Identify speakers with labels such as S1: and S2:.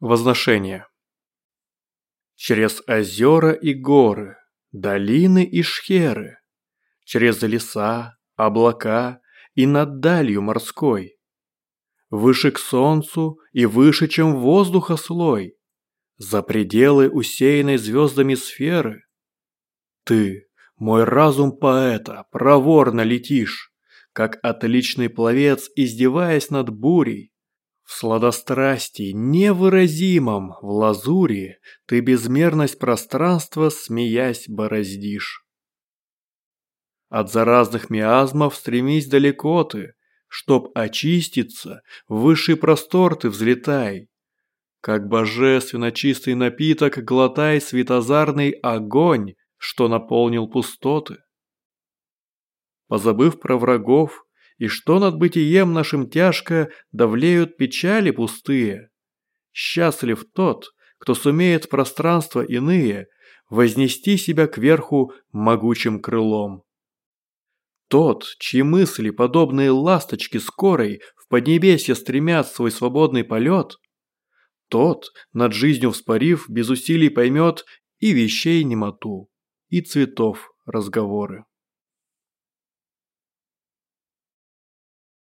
S1: Возношение. Через озера и горы, долины и шхеры, Через леса, облака и над далью морской, Выше к солнцу и выше, чем воздуха слой, За пределы усеянной звездами сферы. Ты, мой разум поэта, проворно летишь, Как отличный пловец, издеваясь над бурей, в сладострастии невыразимом, в лазури, Ты безмерность пространства, смеясь, бороздишь. От заразных миазмов стремись далеко ты, Чтоб очиститься, в высший простор ты взлетай. Как божественно чистый напиток глотай светозарный огонь, Что наполнил пустоты. Позабыв про врагов, и что над бытием нашим тяжко давлеют печали пустые. Счастлив тот, кто сумеет в пространства иные вознести себя кверху могучим крылом. Тот, чьи мысли, подобные ласточке скорой, в поднебесье стремят свой свободный полет, тот, над жизнью вспорив, без усилий поймет и вещей немоту, и цветов разговоры.